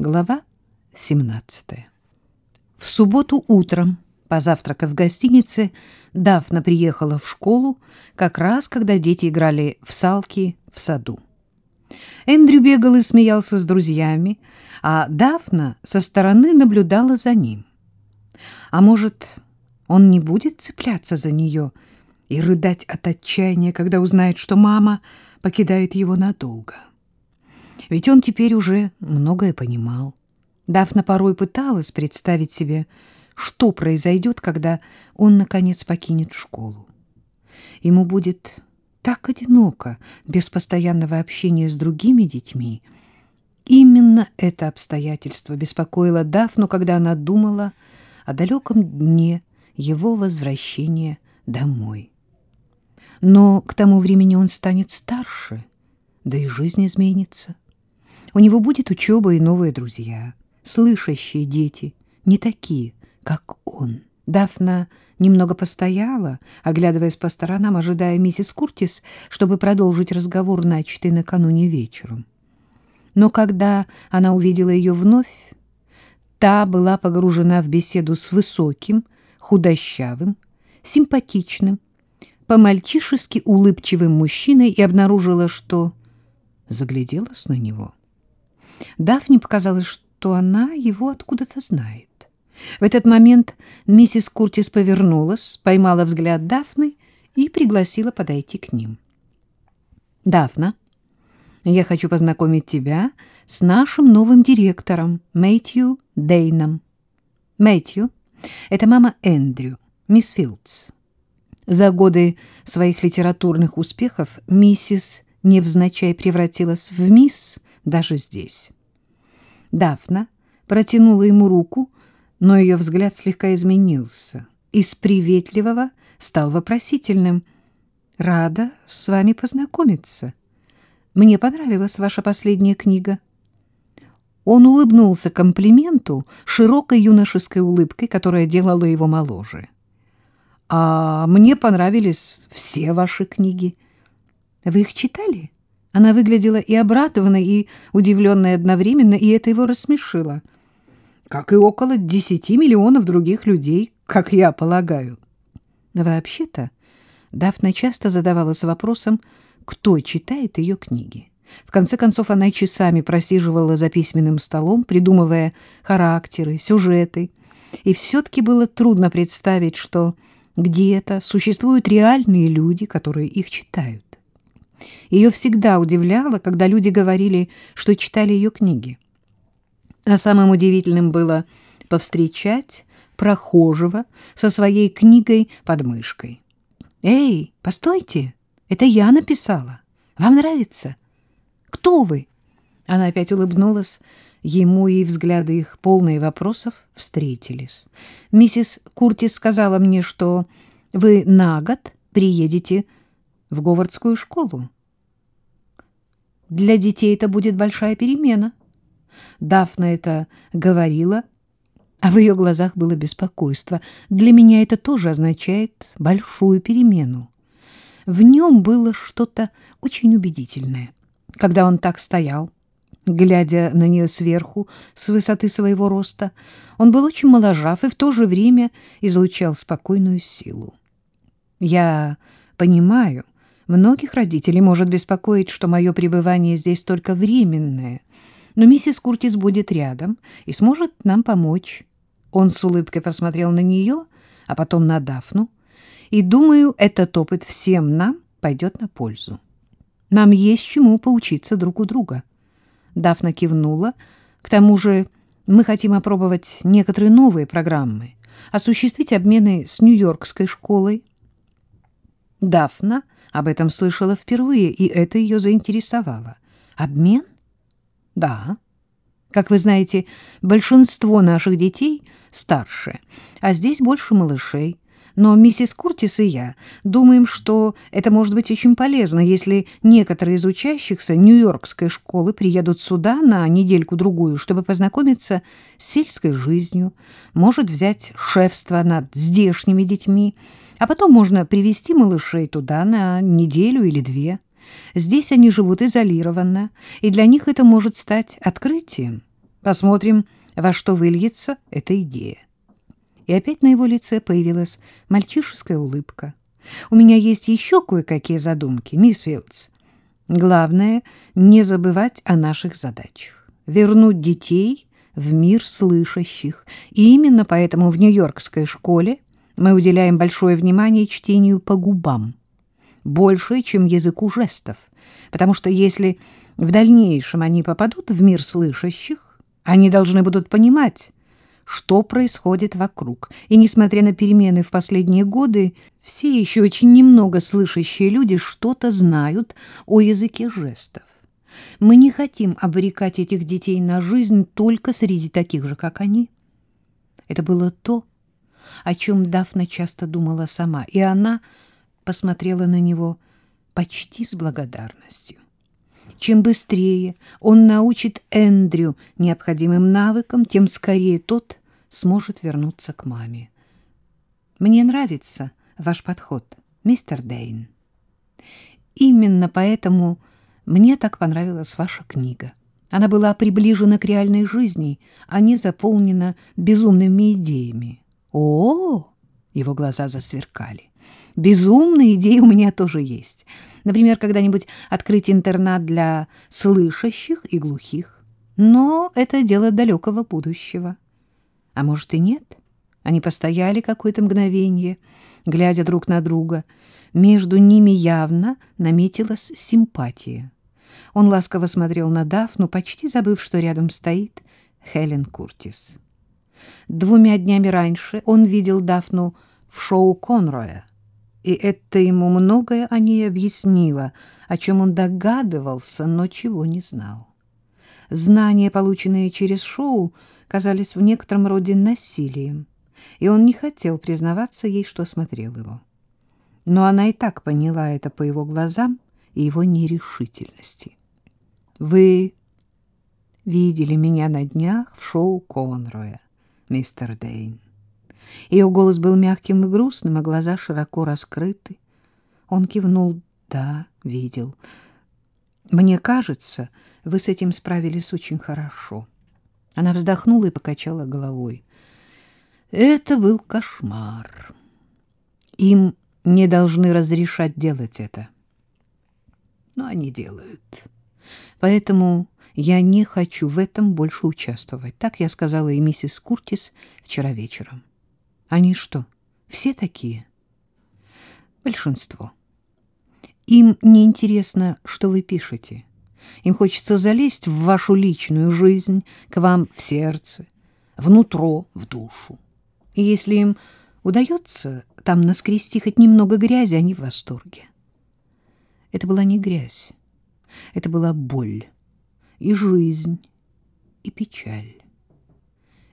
Глава 17. В субботу утром, позавтракав в гостинице, Дафна приехала в школу, как раз когда дети играли в салки в саду. Эндрю бегал и смеялся с друзьями, а Дафна со стороны наблюдала за ним. А может, он не будет цепляться за нее и рыдать от отчаяния, когда узнает, что мама покидает его надолго? Ведь он теперь уже многое понимал. Дафна порой пыталась представить себе, что произойдет, когда он, наконец, покинет школу. Ему будет так одиноко, без постоянного общения с другими детьми. Именно это обстоятельство беспокоило Дафну, когда она думала о далеком дне его возвращения домой. Но к тому времени он станет старше, да и жизнь изменится. У него будет учеба и новые друзья, слышащие дети, не такие, как он. Дафна немного постояла, оглядываясь по сторонам, ожидая миссис Куртис, чтобы продолжить разговор, начатый накануне вечером. Но когда она увидела ее вновь, та была погружена в беседу с высоким, худощавым, симпатичным, по-мальчишески улыбчивым мужчиной и обнаружила, что загляделась на него. Дафне показалось, что она его откуда-то знает. В этот момент миссис Куртис повернулась, поймала взгляд Дафны и пригласила подойти к ним. «Дафна, я хочу познакомить тебя с нашим новым директором, Мэтью Дейном. Мэтью — это мама Эндрю, мисс Филдс. За годы своих литературных успехов миссис невзначай превратилась в мисс даже здесь. Дафна протянула ему руку, но ее взгляд слегка изменился. Из приветливого стал вопросительным. «Рада с вами познакомиться. Мне понравилась ваша последняя книга». Он улыбнулся комплименту широкой юношеской улыбкой, которая делала его моложе. «А мне понравились все ваши книги. Вы их читали?» Она выглядела и обрадованной, и удивленной одновременно, и это его рассмешило. Как и около десяти миллионов других людей, как я полагаю. Вообще-то, Дафна часто задавалась вопросом, кто читает ее книги. В конце концов, она часами просиживала за письменным столом, придумывая характеры, сюжеты. И все-таки было трудно представить, что где-то существуют реальные люди, которые их читают. Ее всегда удивляло, когда люди говорили, что читали ее книги. А самым удивительным было повстречать прохожего со своей книгой под мышкой. «Эй, постойте, это я написала. Вам нравится? Кто вы?» Она опять улыбнулась. Ему и взгляды их, полные вопросов, встретились. «Миссис Куртис сказала мне, что вы на год приедете в Говардскую школу. Для детей это будет большая перемена. Дафна это говорила, а в ее глазах было беспокойство. Для меня это тоже означает большую перемену. В нем было что-то очень убедительное. Когда он так стоял, глядя на нее сверху, с высоты своего роста, он был очень моложав и в то же время излучал спокойную силу. Я понимаю, Многих родителей может беспокоить, что мое пребывание здесь только временное, но миссис Куртис будет рядом и сможет нам помочь. Он с улыбкой посмотрел на нее, а потом на Дафну, и, думаю, этот опыт всем нам пойдет на пользу. Нам есть чему поучиться друг у друга. Дафна кивнула. К тому же мы хотим опробовать некоторые новые программы, осуществить обмены с Нью-Йоркской школой. Дафна об этом слышала впервые, и это ее заинтересовало. Обмен? Да. Как вы знаете, большинство наших детей старше, а здесь больше малышей. Но миссис Куртис и я думаем, что это может быть очень полезно, если некоторые из учащихся Нью-Йоркской школы приедут сюда на недельку-другую, чтобы познакомиться с сельской жизнью, может взять шефство над здешними детьми, а потом можно привести малышей туда на неделю или две. Здесь они живут изолированно, и для них это может стать открытием. Посмотрим, во что выльется эта идея. И опять на его лице появилась мальчишеская улыбка. У меня есть еще кое-какие задумки, мисс Филдс. Главное — не забывать о наших задачах. Вернуть детей в мир слышащих. И именно поэтому в Нью-Йоркской школе мы уделяем большое внимание чтению по губам. Больше, чем языку жестов. Потому что если в дальнейшем они попадут в мир слышащих, они должны будут понимать, что происходит вокруг. И, несмотря на перемены в последние годы, все еще очень немного слышащие люди что-то знают о языке жестов. Мы не хотим обрекать этих детей на жизнь только среди таких же, как они. Это было то, о чем Дафна часто думала сама, и она посмотрела на него почти с благодарностью. Чем быстрее он научит Эндрю необходимым навыкам, тем скорее тот сможет вернуться к маме. Мне нравится ваш подход, мистер Дейн. Именно поэтому мне так понравилась ваша книга. Она была приближена к реальной жизни, а не заполнена безумными идеями. О, -о, -о его глаза засверкали. Безумные идеи у меня тоже есть. Например, когда-нибудь открыть интернат для слышащих и глухих. Но это дело далекого будущего. А может и нет? Они постояли какое-то мгновение, глядя друг на друга. Между ними явно наметилась симпатия. Он ласково смотрел на Дафну, почти забыв, что рядом стоит Хелен Куртис. Двумя днями раньше он видел Дафну в шоу Конроя и это ему многое о ней объяснило, о чем он догадывался, но чего не знал. Знания, полученные через шоу, казались в некотором роде насилием, и он не хотел признаваться ей, что смотрел его. Но она и так поняла это по его глазам и его нерешительности. «Вы видели меня на днях в шоу Конроя, мистер Дейн. Ее голос был мягким и грустным, а глаза широко раскрыты. Он кивнул. «Да, видел. Мне кажется, вы с этим справились очень хорошо». Она вздохнула и покачала головой. «Это был кошмар. Им не должны разрешать делать это. Но они делают. Поэтому я не хочу в этом больше участвовать. Так я сказала и миссис Куртис вчера вечером. Они что, все такие? Большинство. Им не интересно, что вы пишете. Им хочется залезть в вашу личную жизнь, к вам в сердце, внутро, в душу. И если им удается там наскрести хоть немного грязи, они в восторге. Это была не грязь, это была боль и жизнь, и печаль.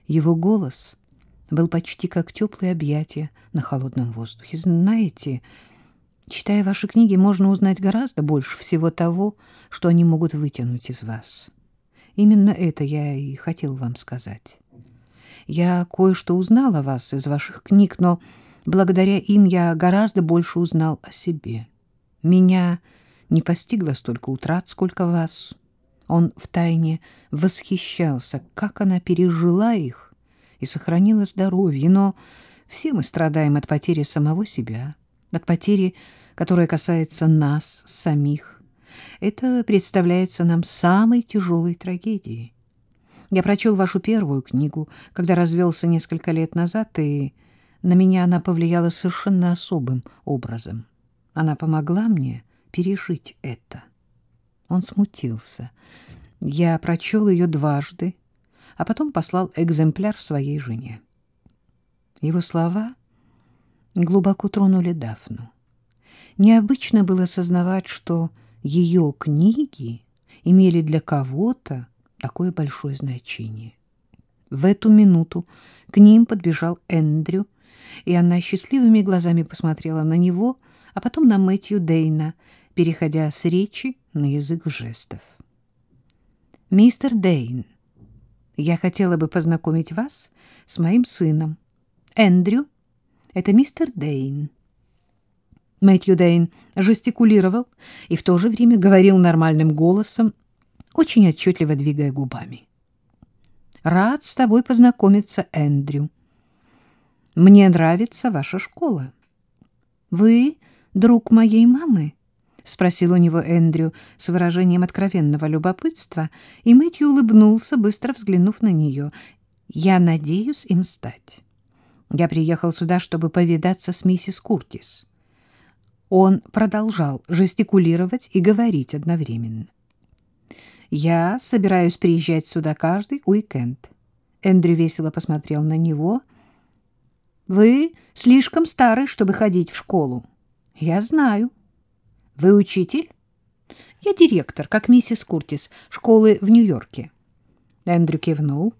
Его голос был почти как теплые объятия на холодном воздухе. Знаете, читая ваши книги, можно узнать гораздо больше всего того, что они могут вытянуть из вас. Именно это я и хотел вам сказать. Я кое-что узнал о вас из ваших книг, но благодаря им я гораздо больше узнал о себе. Меня не постигло столько утрат, сколько вас. Он втайне восхищался, как она пережила их, и сохранила здоровье, но все мы страдаем от потери самого себя, от потери, которая касается нас самих. Это представляется нам самой тяжелой трагедией. Я прочел вашу первую книгу, когда развелся несколько лет назад, и на меня она повлияла совершенно особым образом. Она помогла мне пережить это. Он смутился. Я прочел ее дважды, а потом послал экземпляр своей жене. Его слова глубоко тронули Дафну. Необычно было сознавать, что ее книги имели для кого-то такое большое значение. В эту минуту к ним подбежал Эндрю, и она счастливыми глазами посмотрела на него, а потом на Мэтью Дейна, переходя с речи на язык жестов. «Мистер Дейн», я хотела бы познакомить вас с моим сыном. Эндрю — это мистер Дейн. Мэтью Дейн жестикулировал и в то же время говорил нормальным голосом, очень отчетливо двигая губами. Рад с тобой познакомиться, Эндрю. Мне нравится ваша школа. Вы друг моей мамы? Спросил у него Эндрю с выражением откровенного любопытства, и Мэтью улыбнулся, быстро взглянув на нее. Я надеюсь им стать. Я приехал сюда, чтобы повидаться с миссис Куртис. Он продолжал жестикулировать и говорить одновременно. Я собираюсь приезжать сюда каждый уикенд. Эндрю весело посмотрел на него. Вы слишком стары, чтобы ходить в школу. Я знаю. Вы учитель? Я директор, как миссис Куртис, школы в Нью-Йорке. Эндрю кивнул.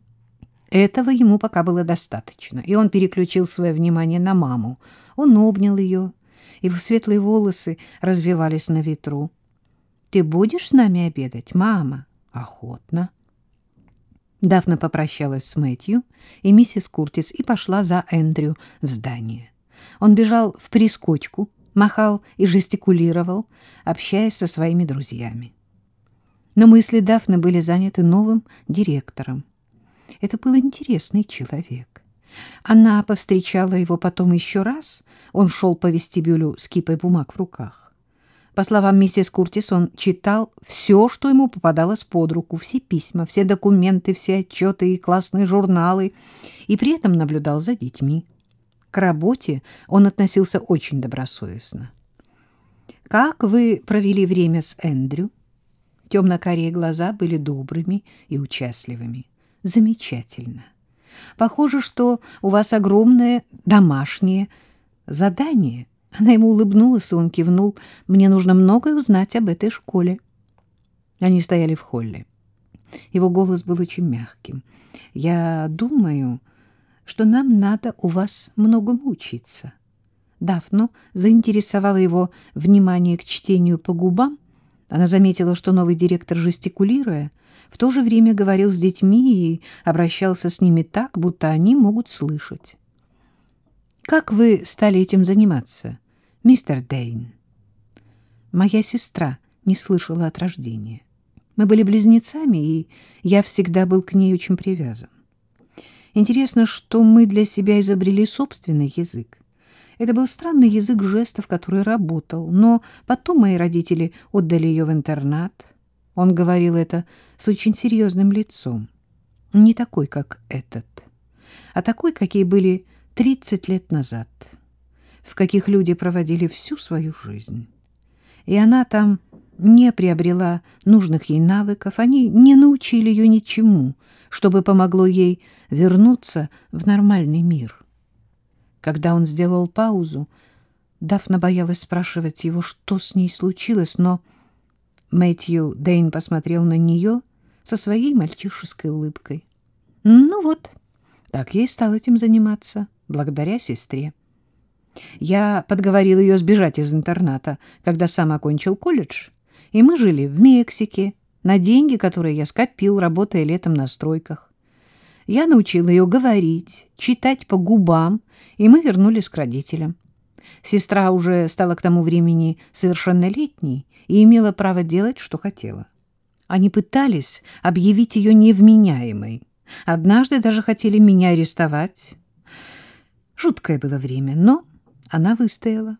Этого ему пока было достаточно, и он переключил свое внимание на маму. Он обнял ее, его светлые волосы развивались на ветру. Ты будешь с нами обедать, мама? Охотно. Дафна попрощалась с Мэтью и миссис Куртис и пошла за Эндрю в здание. Он бежал в прискочку, махал и жестикулировал, общаясь со своими друзьями. Но мысли Дафны были заняты новым директором. Это был интересный человек. Она повстречала его потом еще раз. Он шел по вестибюлю с кипой бумаг в руках. По словам миссис Куртис, он читал все, что ему попадалось под руку, все письма, все документы, все отчеты и классные журналы, и при этом наблюдал за детьми. К работе он относился очень добросовестно. «Как вы провели время с Эндрю?» Темно-карие глаза были добрыми и участливыми. «Замечательно. Похоже, что у вас огромное домашнее задание». Она ему улыбнулась, и он кивнул. «Мне нужно многое узнать об этой школе». Они стояли в холле. Его голос был очень мягким. «Я думаю, что нам надо у вас многому учиться». Дафну заинтересовало его внимание к чтению по губам. Она заметила, что новый директор, жестикулируя, в то же время говорил с детьми и обращался с ними так, будто они могут слышать. «Как вы стали этим заниматься?» Мистер Дейн. Моя сестра не слышала от рождения. Мы были близнецами, и я всегда был к ней очень привязан. Интересно, что мы для себя изобрели собственный язык. Это был странный язык жестов, который работал, но потом мои родители отдали ее в интернат. Он говорил это с очень серьезным лицом. Не такой, как этот, а такой, какие были 30 лет назад в каких люди проводили всю свою жизнь. И она там не приобрела нужных ей навыков, они не научили ее ничему, чтобы помогло ей вернуться в нормальный мир. Когда он сделал паузу, Дафна боялась спрашивать его, что с ней случилось, но Мэтью Дейн посмотрел на нее со своей мальчишеской улыбкой. Ну вот, так ей стал этим заниматься, благодаря сестре. Я подговорил ее сбежать из интерната, когда сам окончил колледж, и мы жили в Мексике на деньги, которые я скопил, работая летом на стройках. Я научил ее говорить, читать по губам, и мы вернулись к родителям. Сестра уже стала к тому времени совершеннолетней и имела право делать, что хотела. Они пытались объявить ее невменяемой. Однажды даже хотели меня арестовать. Жуткое было время, но она выстояла.